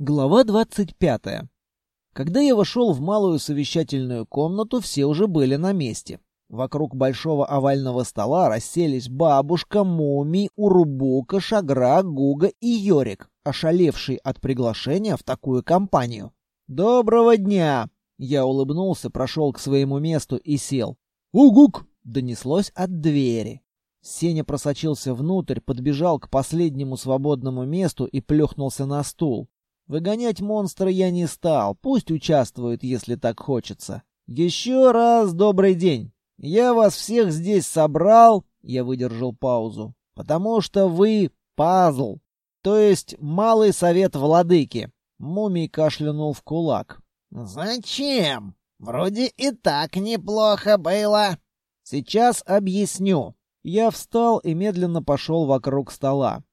Глава 25. Когда я вошел в малую совещательную комнату, все уже были на месте. Вокруг большого овального стола расселись бабушка, Муми, Урубука, Шагра, Гуга и Йорик, ошалевший от приглашения в такую компанию. «Доброго дня!» Я улыбнулся, прошел к своему месту и сел. «Угук!» — донеслось от двери. Сеня просочился внутрь, подбежал к последнему свободному месту и плюхнулся на стул. Выгонять монстра я не стал, пусть участвует, если так хочется. Еще раз добрый день. Я вас всех здесь собрал, я выдержал паузу, потому что вы пазл, то есть малый совет владыки. Мумий кашлянул в кулак. Зачем? Вроде и так неплохо было. Сейчас объясню. Я встал и медленно пошел вокруг стола.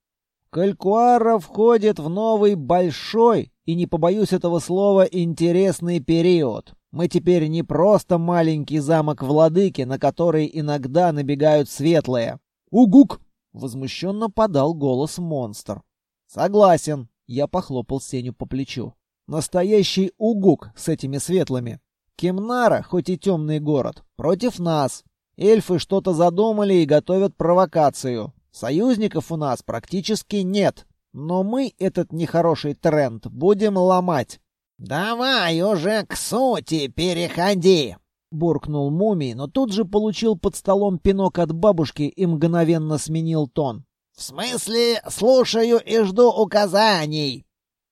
Калькуара входит в новый большой, и не побоюсь этого слова, интересный период. Мы теперь не просто маленький замок владыки, на который иногда набегают светлые. «Угук!» — возмущенно подал голос монстр. «Согласен», — я похлопал Сеню по плечу. «Настоящий угук с этими светлыми. Кемнара, хоть и темный город, против нас. Эльфы что-то задумали и готовят провокацию. Союзников у нас практически нет, но мы этот нехороший тренд будем ломать. «Давай уже к сути переходи!» — буркнул мумий, но тут же получил под столом пинок от бабушки и мгновенно сменил тон. «В смысле, слушаю и жду указаний!»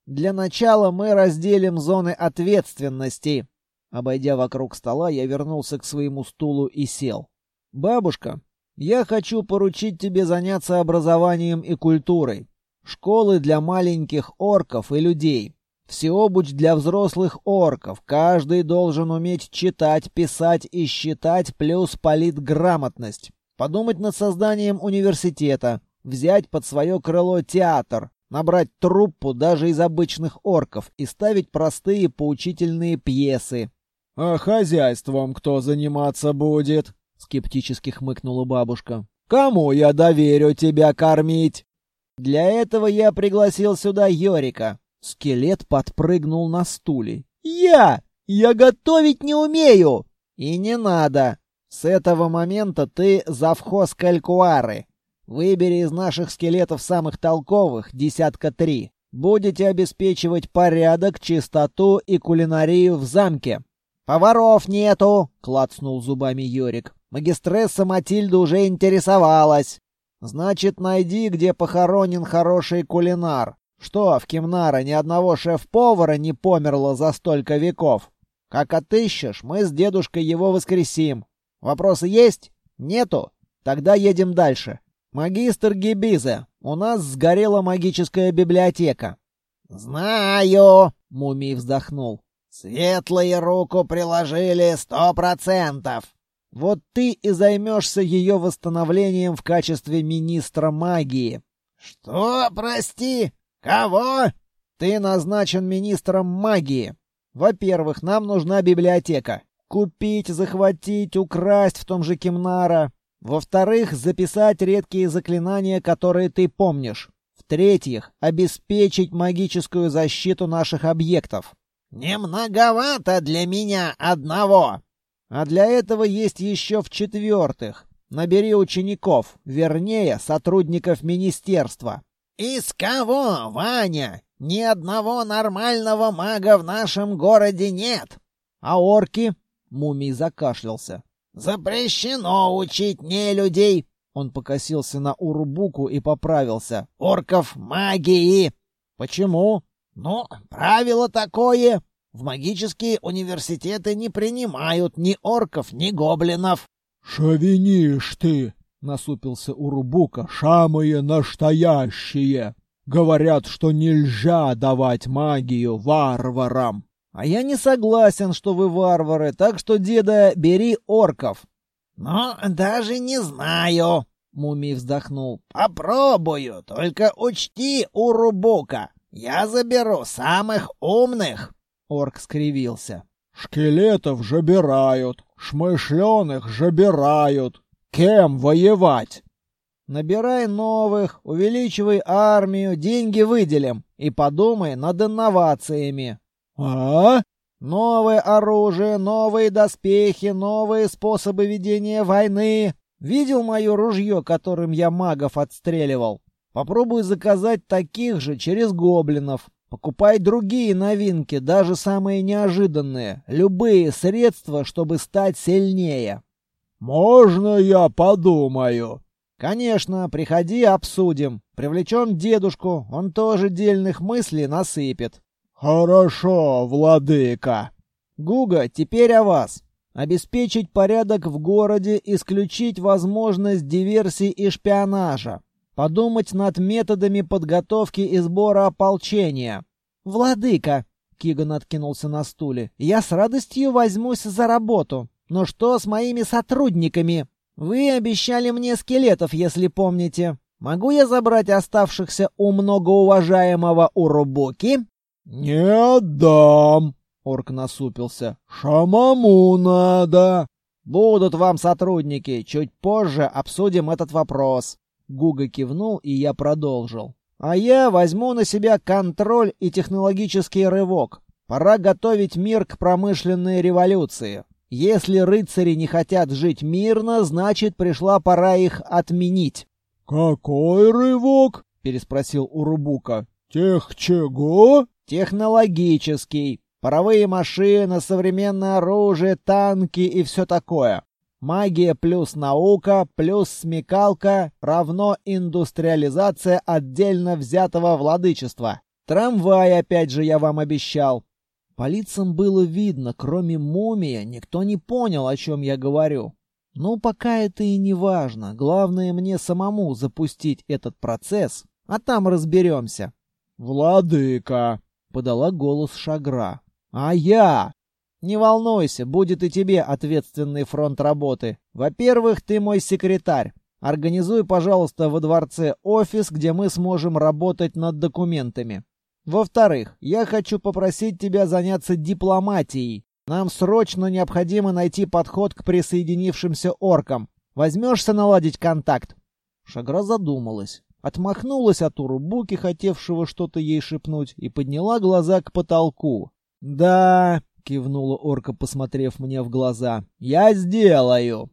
«Для начала мы разделим зоны ответственности». Обойдя вокруг стола, я вернулся к своему стулу и сел. «Бабушка, я хочу поручить тебе заняться образованием и культурой. Школы для маленьких орков и людей. Всеобуч для взрослых орков. Каждый должен уметь читать, писать и считать, плюс политграмотность. Подумать над созданием университета. Взять под свое крыло театр. Набрать труппу даже из обычных орков и ставить простые поучительные пьесы. «А хозяйством кто заниматься будет?» Скептически хмыкнула бабушка. Кому я доверю тебя кормить? Для этого я пригласил сюда Йорика. Скелет подпрыгнул на стуле. Я! Я готовить не умею! И не надо. С этого момента ты завхоз Калькуары. Выбери из наших скелетов самых толковых, десятка три. Будете обеспечивать порядок, чистоту и кулинарию в замке. «Поваров нету!» — клацнул зубами Йорик. Магистресса Матильда уже интересовалась. Значит, найди, где похоронен хороший кулинар. Что, в Кимнара ни одного шеф-повара не померло за столько веков? Как отыщешь, мы с дедушкой его воскресим. Вопросы есть? Нету? Тогда едем дальше. Магистр Гибиза, у нас сгорела магическая библиотека. Знаю, Мумий вздохнул. Светлые руку приложили сто процентов. Вот ты и займешься ее восстановлением в качестве министра магии. Что, прости? Кого? Ты назначен министром магии. Во-первых, нам нужна библиотека. Купить, захватить, украсть в том же Кимнара. Во-вторых, записать редкие заклинания, которые ты помнишь. В-третьих, обеспечить магическую защиту наших объектов. Не многовато для меня одного. А для этого есть еще в-четвертых. Набери учеников, вернее, сотрудников министерства. «Из кого, Ваня? Ни одного нормального мага в нашем городе нет!» «А орки?» — Мумий закашлялся. «Запрещено учить не людей!» Он покосился на Урубуку и поправился. «Орков магии!» «Почему?» «Ну, правило такое!» В магические университеты не принимают ни орков, ни гоблинов. «Шовинишь ты!» — насупился Урубука. «Самые настоящие! Говорят, что нельзя давать магию варварам!» «А я не согласен, что вы варвары, так что, деда, бери орков!» «Ну, даже не знаю!» — Мумий вздохнул. «Попробую, только учти, Урубука, я заберу самых умных!» Орк скривился. «Шкелетов жабирают, шмышленых жабирают. Кем воевать?» «Набирай новых, увеличивай армию, деньги выделим. и подумай над инновациями. А? Новое оружие, новые доспехи, новые способы ведения войны. Видел мое ружье, которым я магов отстреливал? Попробуй заказать таких же через гоблинов. Покупай другие новинки, даже самые неожиданные. Любые средства, чтобы стать сильнее. Можно я подумаю? Конечно, приходи, обсудим. Привлечем дедушку, он тоже дельных мыслей насыпет. Хорошо, владыка. Гуга, теперь о вас. Обеспечить порядок в городе, исключить возможность диверсий и шпионажа. Подумать над методами подготовки и сбора ополчения. «Владыка!» — Киган откинулся на стуле. «Я с радостью возьмусь за работу. Но что с моими сотрудниками? Вы обещали мне скелетов, если помните. Могу я забрать оставшихся у многоуважаемого Урубуки?» «Не отдам!» — орк насупился. «Шамаму надо!» «Будут вам сотрудники. Чуть позже обсудим этот вопрос». Гуга кивнул, и я продолжил. «А я возьму на себя контроль и технологический рывок. Пора готовить мир к промышленной революции. Если рыцари не хотят жить мирно, значит, пришла пора их отменить». «Какой рывок?» — переспросил Урубука. «Тех чего?» «Технологический. Паровые машины, современное оружие, танки и все такое. Магия плюс наука плюс смекалка равно индустриализация отдельно взятого владычества. Трамвай опять же я вам обещал. По лицам было видно, кроме мумия, никто не понял, о чем я говорю. Ну, пока это и не важно. Главное мне самому запустить этот процесс, а там разберемся. «Владыка!» — подала голос Шагра. «А я!» Не волнуйся, будет и тебе ответственный фронт работы. Во-первых, ты мой секретарь. Организуй, пожалуйста, во дворце офис, где мы сможем работать над документами. Во-вторых, я хочу попросить тебя заняться дипломатией. Нам срочно необходимо найти подход к присоединившимся оркам. Возьмешься наладить контакт?» Шагра задумалась, отмахнулась от Урубуки, хотевшего что-то ей шепнуть, и подняла глаза к потолку. «Да, — кивнула орка, посмотрев мне в глаза. «Я сделаю!»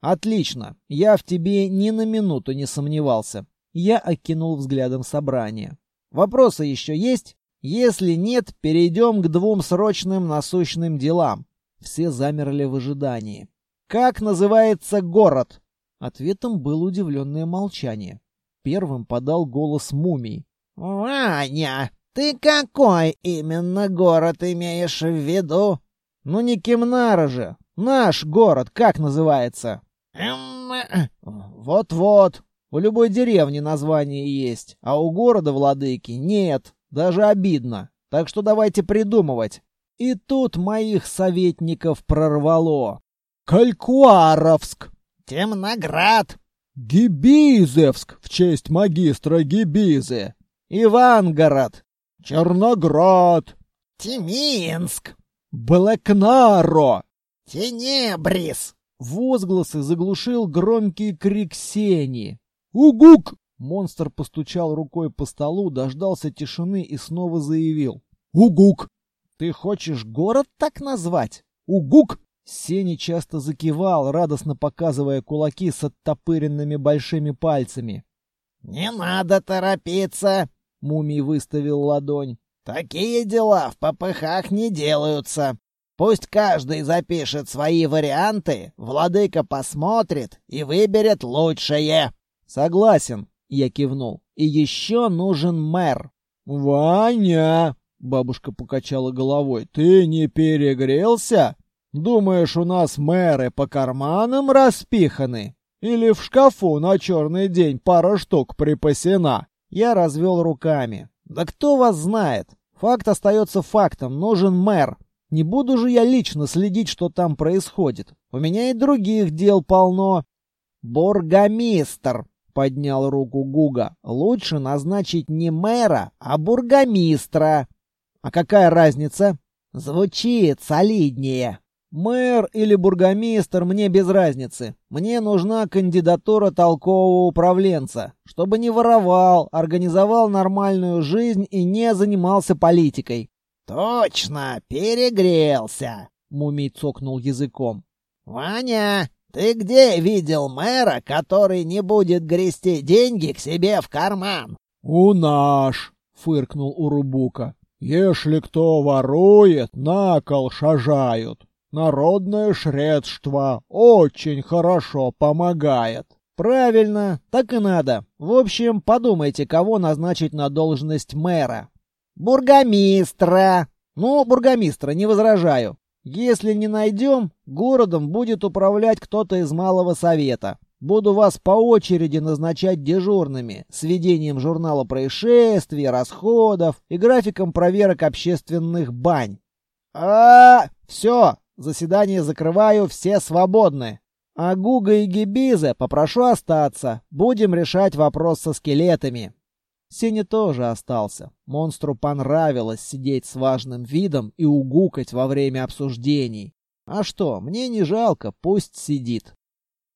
«Отлично! Я в тебе ни на минуту не сомневался». Я окинул взглядом собрание. «Вопросы еще есть? Если нет, перейдем к двум срочным насущным делам». Все замерли в ожидании. «Как называется город?» Ответом было удивленное молчание. Первым подал голос мумий. «Ваня!» «Ты какой именно город имеешь в виду?» «Ну не Кемнара же. Наш город как называется?» «Эм...» «Вот-вот. У любой деревни название есть, а у города владыки нет. Даже обидно. Так что давайте придумывать». И тут моих советников прорвало. «Калькуаровск!» «Темноград!» «Гибизевск в честь магистра Гибизы!» «Ивангород!» Черноград, Тиминск, Блэкнаро, Тенебрис. Возгласы заглушил громкий крик Сени. «Угук!» Монстр постучал рукой по столу, дождался тишины и снова заявил. «Угук!» «Ты хочешь город так назвать?» «Угук!» Сени часто закивал, радостно показывая кулаки с оттопыренными большими пальцами. «Не надо торопиться!» Мумий выставил ладонь. «Такие дела в попыхах не делаются. Пусть каждый запишет свои варианты, владыка посмотрит и выберет лучшее». «Согласен», — я кивнул. «И еще нужен мэр». «Ваня!» — бабушка покачала головой. «Ты не перегрелся? Думаешь, у нас мэры по карманам распиханы? Или в шкафу на черный день пара штук припасена?» Я развел руками. «Да кто вас знает? Факт остается фактом. Нужен мэр. Не буду же я лично следить, что там происходит. У меня и других дел полно». «Бургомистр», — поднял руку Гуга. «Лучше назначить не мэра, а бургомистра». «А какая разница?» «Звучит солиднее». Мэр или бургомистр, мне без разницы. Мне нужна кандидатура толкового управленца, чтобы не воровал, организовал нормальную жизнь и не занимался политикой. Точно, перегрелся, Мумий цокнул языком. Ваня, ты где видел мэра, который не будет грести деньги к себе в карман? У наш, фыркнул Урубука. Если кто ворует, на кол шажают. Народное средство очень хорошо помогает. Правильно, так и надо. В общем, подумайте, кого назначить на должность мэра. Бургомистра. Ну, бургомистра, не возражаю. Если не найдем, городом будет управлять кто-то из малого совета. Буду вас по очереди назначать дежурными, с ведением журнала происшествий, расходов и графиком проверок общественных бань. А, все, Заседание закрываю, все свободны. А Гуга и Гибиза попрошу остаться. Будем решать вопрос со скелетами. Сеня тоже остался. Монстру понравилось сидеть с важным видом и угукать во время обсуждений. А что, мне не жалко, пусть сидит.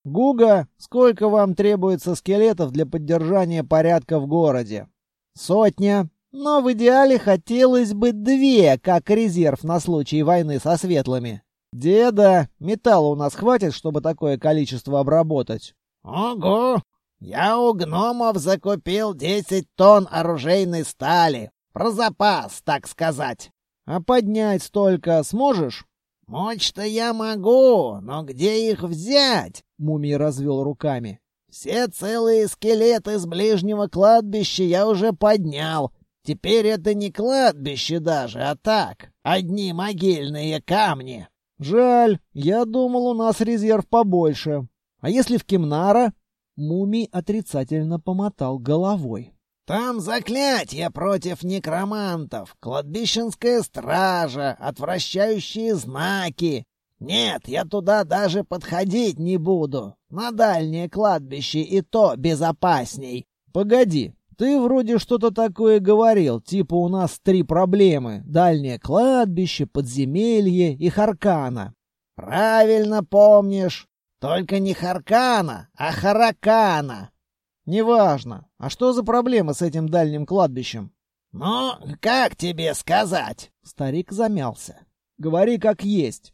Гуга, сколько вам требуется скелетов для поддержания порядка в городе? Сотня. Но в идеале хотелось бы две, как резерв на случай войны со светлыми. «Деда, металла у нас хватит, чтобы такое количество обработать?» «Ого! Я у гномов закупил десять тонн оружейной стали. Про запас, так сказать». «А поднять столько сможешь?» «Мочь-то я могу, но где их взять?» — Мумий развел руками. «Все целые скелеты с ближнего кладбища я уже поднял. Теперь это не кладбище даже, а так, одни могильные камни». Жаль, я думал, у нас резерв побольше. А если в Кимнара? Мумий отрицательно помотал головой. Там заклятие против некромантов, кладбищенская стража, отвращающие знаки. Нет, я туда даже подходить не буду. На дальнее кладбище и то безопасней. Погоди, ты вроде что-то такое говорил, типа у нас три проблемы: дальнее кладбище, подземелье и Харкана. Правильно помнишь. Только не Харкана, а Харакана. Неважно. А что за проблема с этим дальним кладбищем? Ну, как тебе сказать? Старик замялся. Говори как есть.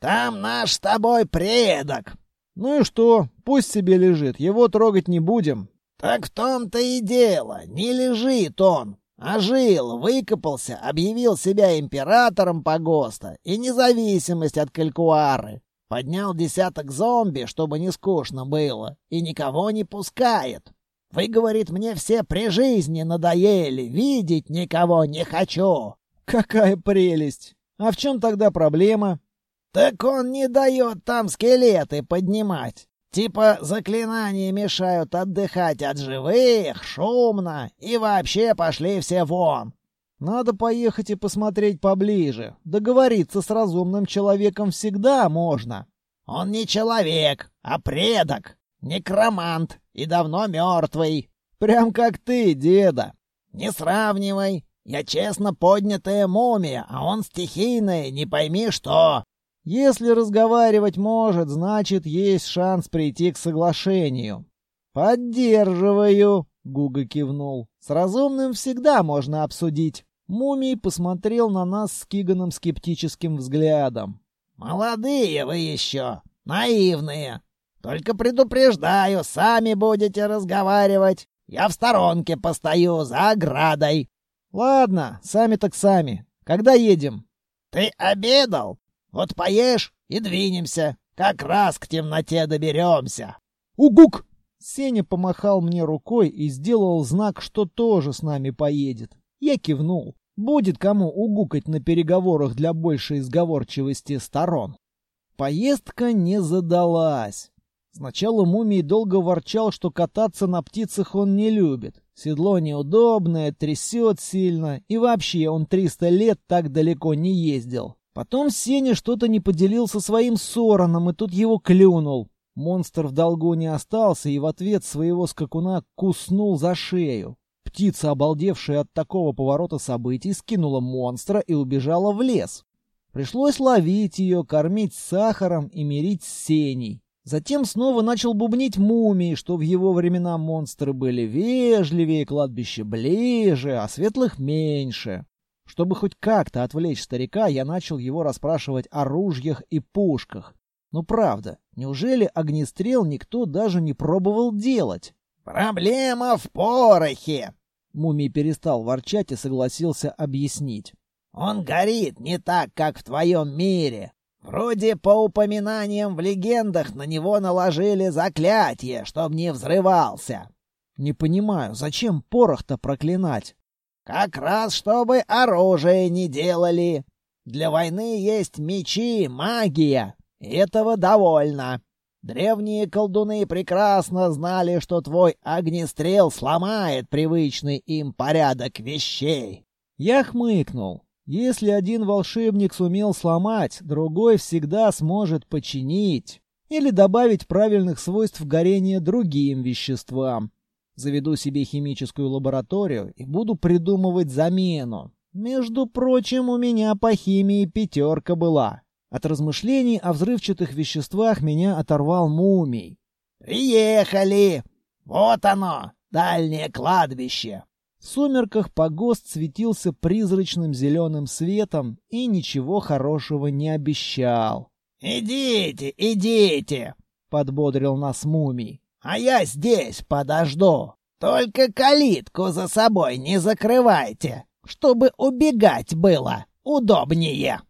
Там наш с тобой предок. Ну и что? Пусть себе лежит, его трогать не будем. «Так в том-то и дело. Не лежит он, а жил, выкопался, объявил себя императором погоста и независимость от калькуары. Поднял десяток зомби, чтобы не скучно было, и никого не пускает. Вы, говорит, мне все при жизни надоели, видеть никого не хочу». «Какая прелесть! А в чем тогда проблема?» «Так он не дает там скелеты поднимать. Типа заклинания мешают отдыхать от живых, шумно, и вообще пошли все вон. Надо поехать и посмотреть поближе. Договориться с разумным человеком всегда можно. Он не человек, а предок, некромант и давно мертвый. Прям как ты, деда. Не сравнивай. Я честно поднятая мумия, а он стихийная, не пойми что. Если разговаривать может, значит, есть шанс прийти к соглашению. Поддерживаю, Гуга кивнул. С разумным всегда можно обсудить. Мумий посмотрел на нас с Киганом скептическим взглядом. Молодые вы еще, наивные. Только предупреждаю, сами будете разговаривать. Я в сторонке постою за оградой. Ладно, сами так сами. Когда едем? Ты обедал? Вот поешь и двинемся. Как раз к темноте доберемся. Угук! Сеня помахал мне рукой и сделал знак, что тоже с нами поедет. Я кивнул. Будет кому угукать на переговорах для большей изговорчивости сторон. Поездка не задалась. Сначала Мумий долго ворчал, что кататься на птицах он не любит. Седло неудобное, трясет сильно, и вообще он 300 лет так далеко не ездил. Потом Сеня что-то не поделился своим сороном, и тут его клюнул. Монстр в долгу не остался и в ответ своего скакуна куснул за шею. Птица, обалдевшая от такого поворота событий, скинула монстра и убежала в лес. Пришлось ловить ее, кормить сахаром и мирить с сеней. Затем снова начал бубнить мумии, что в его времена монстры были вежливее, кладбище ближе, а светлых меньше. Чтобы хоть как-то отвлечь старика, я начал его расспрашивать о ружьях и пушках. Ну правда, неужели огнестрел никто даже не пробовал делать? «Проблема в порохе!» Мумий перестал ворчать и согласился объяснить. «Он горит не так, как в твоем мире. Вроде по упоминаниям в легендах на него наложили заклятие, чтоб не взрывался». «Не понимаю, зачем порох-то проклинать?» Как раз чтобы оружие не делали. Для войны есть мечи, магия. Этого довольно. Древние колдуны прекрасно знали, что твой огнестрел сломает привычный им порядок вещей. Я хмыкнул. Если один волшебник сумел сломать, другой всегда сможет починить или добавить правильных свойств горения другим веществам. Заведу себе химическую лабораторию и буду придумывать замену. Между прочим, у меня по химии пятерка была. От размышлений о взрывчатых веществах меня оторвал мумий. «Приехали! Вот оно, дальнее кладбище!» В сумерках погост светился призрачным зеленым светом и ничего хорошего не обещал. «Идите, идите!» — подбодрил нас мумий. А я здесь подожду. Только калитку за собой не закрывайте, чтобы убегать было удобнее.